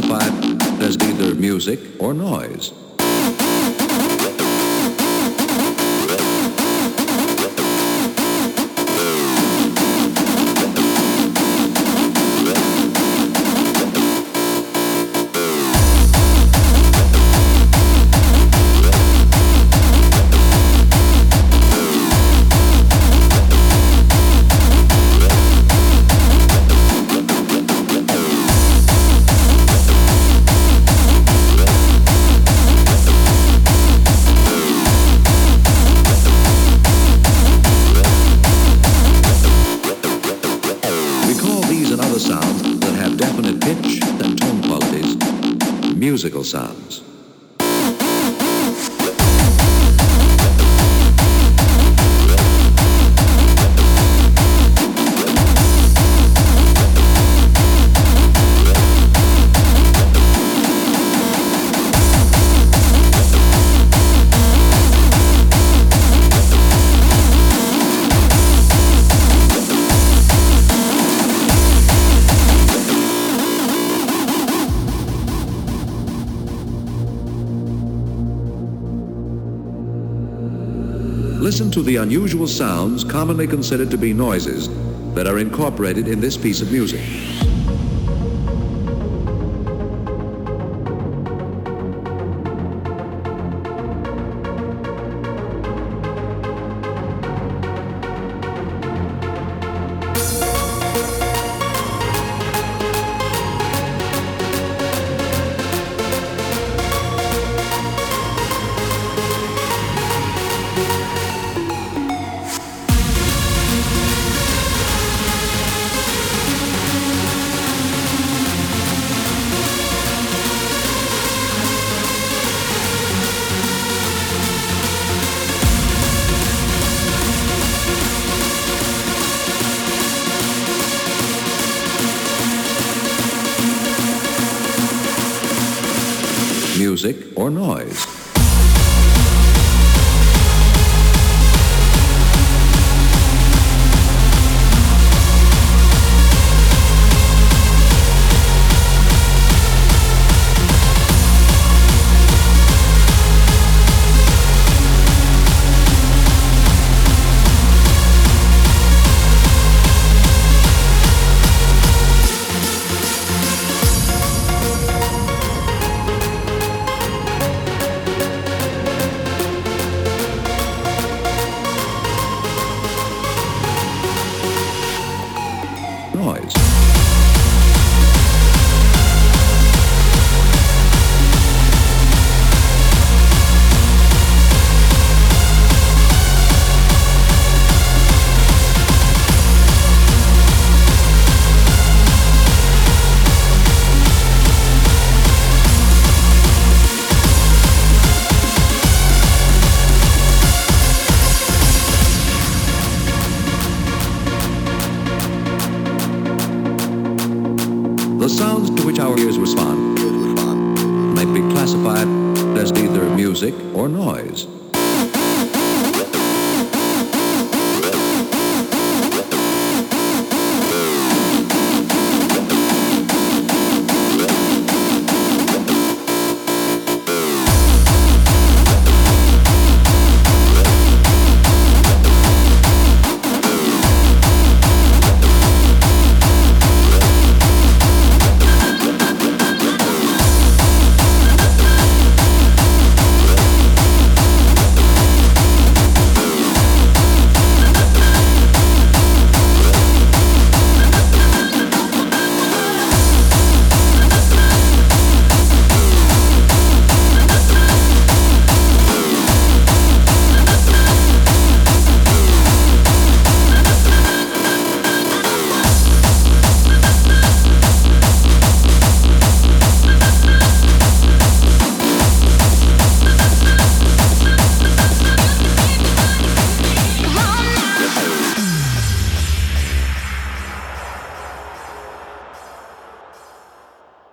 classified as either music or noise. Musical sounds. Listen to the unusual sounds commonly considered to be noises that are incorporated in this piece of music. Music or noise. The sounds to which our ears respond may be classified as either music or noise.